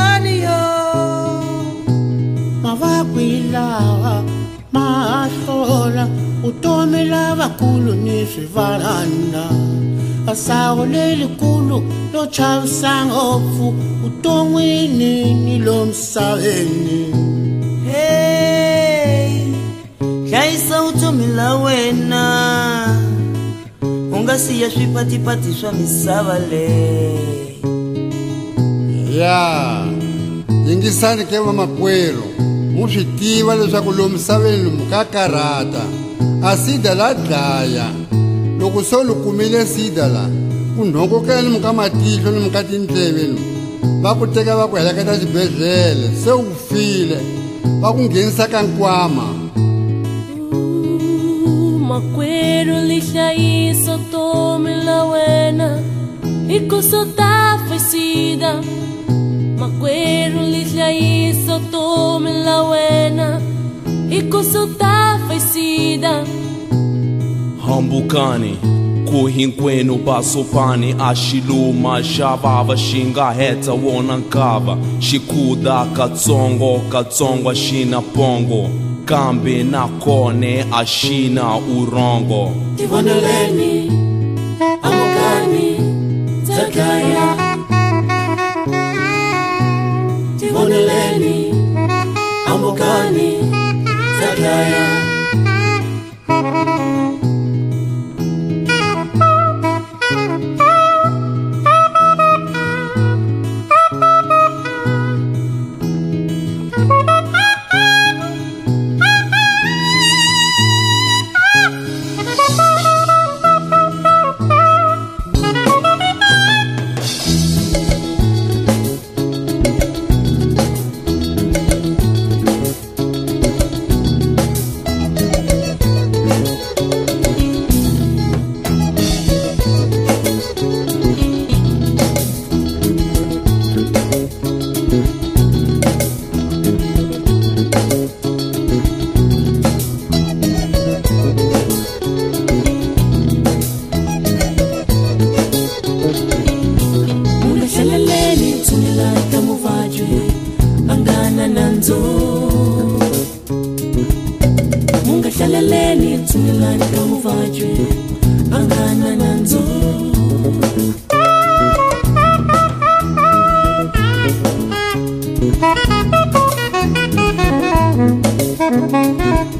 vaniyo mavakwi lava ma hlola vutomi lavakulu ni swivalana vasawu lelikulu no chavisa ngopfu vuton'wini ni lo misaveni hey hlayisa vutomi la wena u nga siya swipatipati swa misava leyi yeah yingisani ke vamakwerhu mu swi tiva leswaku lomu misaveni mu ka karata a sida la dlaya loko so lu kumile sida la ku nhokokela nimu ka matihlo nimu ka tindleveni va ku teka va ku helaketa xibedhlele se u file va ku nghenisa ka nkwama makwerhu lihlayiso tomi la wena hikusotafe sida Magwero lihla iso tome la wena Ikosuta faisida Hambukani kuhinkwenu pasopani axiluma xa vava nga heta wona nkava xikuda katsongo katsongo xi pongo kambe na kone a urongo na tivoneleni amukani tsakaya Oneleni Ambukani Zaglaya hlaleleni tumelani kamuvabye angana nanzo Thank you.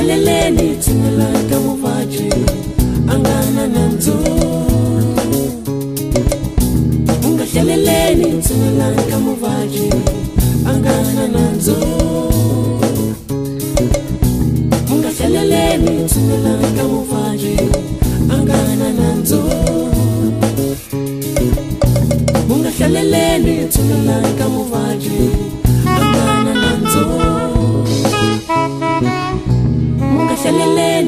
hleleleni hi tshungulaka vuvabyi a nga na nandzu u nga hleleleni hi tshungulaka muvabyi a nga na nandzu u nga hleleleni hi tshungulaka muvabyi a nga na nandzu u nga hleleleni hi tshungulaka muvabyi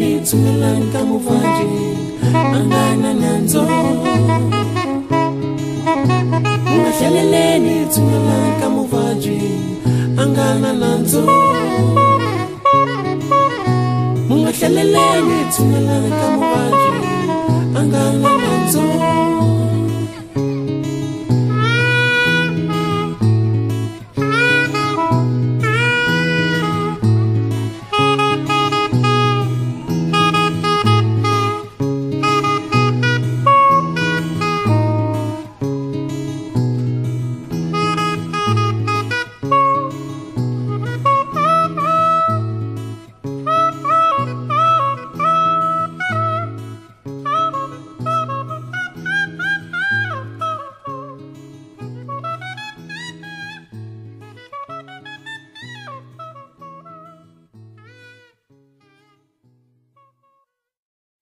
nitsungelani ka muvabyi a nga na nyandzo u ni hlaleleni tsungelani ka muvabyi a nga na nandzu mu nga hlaleleni tsungelani ka na